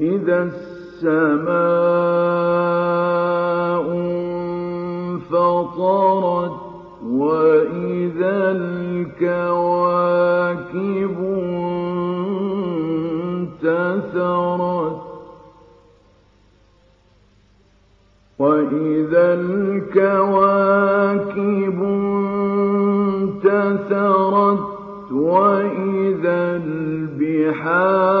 إِذَا السَّمَاءُ انفَطَرَتْ وَإِذَا الْكَوَاكِبُ انتَثَرَتْ وَإِذَا الْكَوَاكِبُ انتَثَرَتْ وَإِذَا الْبِحَارُ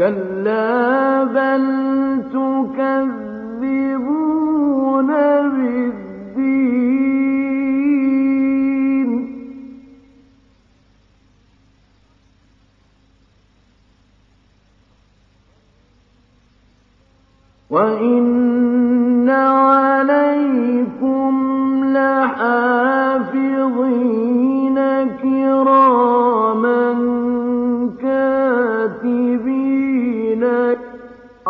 كَلَّا بَلْ تُكَذِّبُونَ بِالدِّينِ وَإِنَّ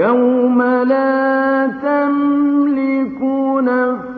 يَوْمَ لَا تَمْلِكُ نَفْسٌ